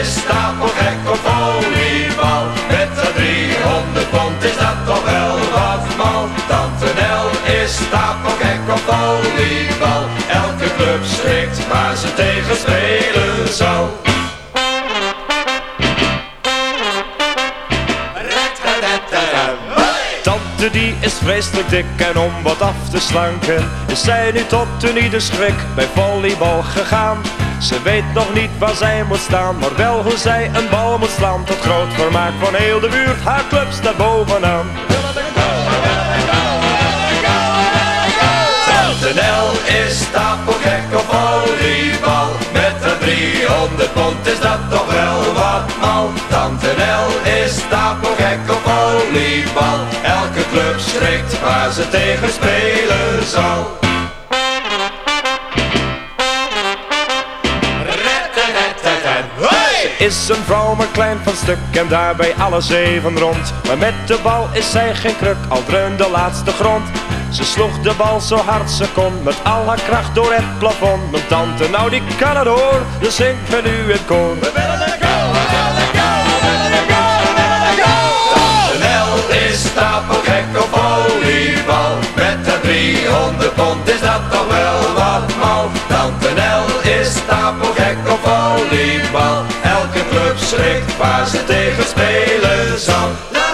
is stapelgek op volleybal. Met de 300 pond is dat toch wel wat mal. Tante Nel is stapelgek op volleybal. Elke club schrikt waar ze tegen spelen zal. Tante die is vreselijk dik en om wat af te slanken Is zij nu tot de ieder schrik bij volleybal gegaan ze weet nog niet waar zij moet staan Maar wel hoe zij een bal moet slaan. Tot groot vermaak van heel de buurt Haar club staat bovenaan Tante Nel is stapelgek op volleybal? Met een 300 pond is dat toch wel wat mal? Tante Nel is stapelgek op volleybal? Elke club schrikt waar ze tegen spelen zal Is een vrouw maar klein van stuk en daarbij alles even rond. Maar met de bal is zij geen kruk, al dreunde de laatste grond. Ze sloeg de bal zo hard ze kon, met al haar kracht door het plafond. Mijn tante, nou die kan het hoor, dus zingt me nu het koor. We willen er go, we willen er go, we willen er go, we willen go Tante Nel is op volleybal Met een 300 pond is dat toch wel club schrikt waar ze tegen spelen zal